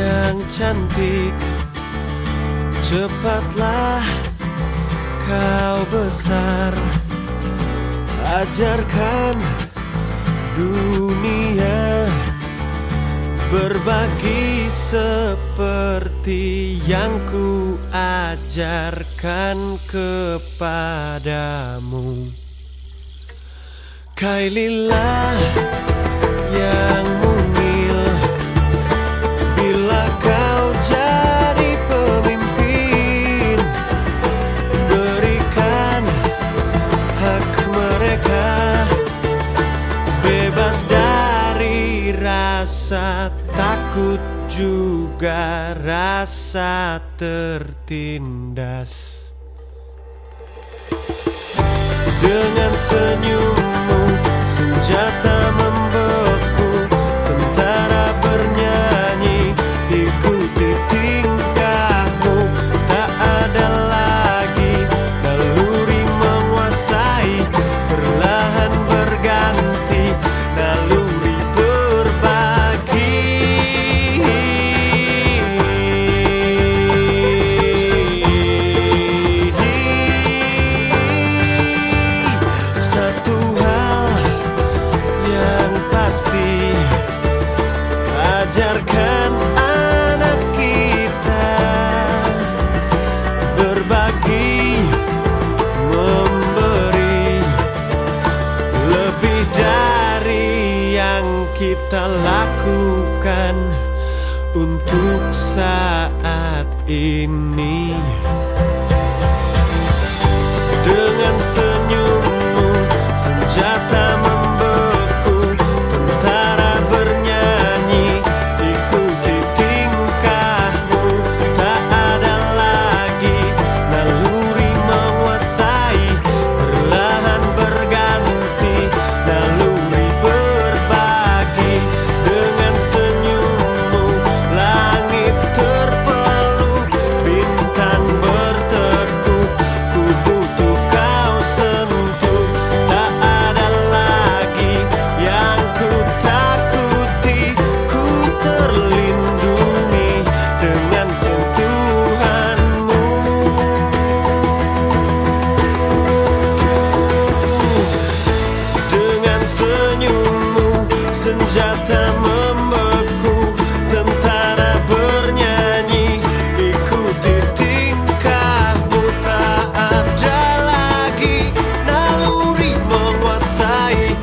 yang cantik. Cepatlah kau besar. Ajarkan dunia Berbagi seperti yang ku ajarkan kepadamu. Kaililah rasa takut juga rasa tertindas. Dengan senyummu senjata Berbagi, memberi Lebih dari yang kita lakukan Untuk saat ini senjata membeku Tentara bernyanyi Ikuti tingkah buta ada lagi. Naluri menguasai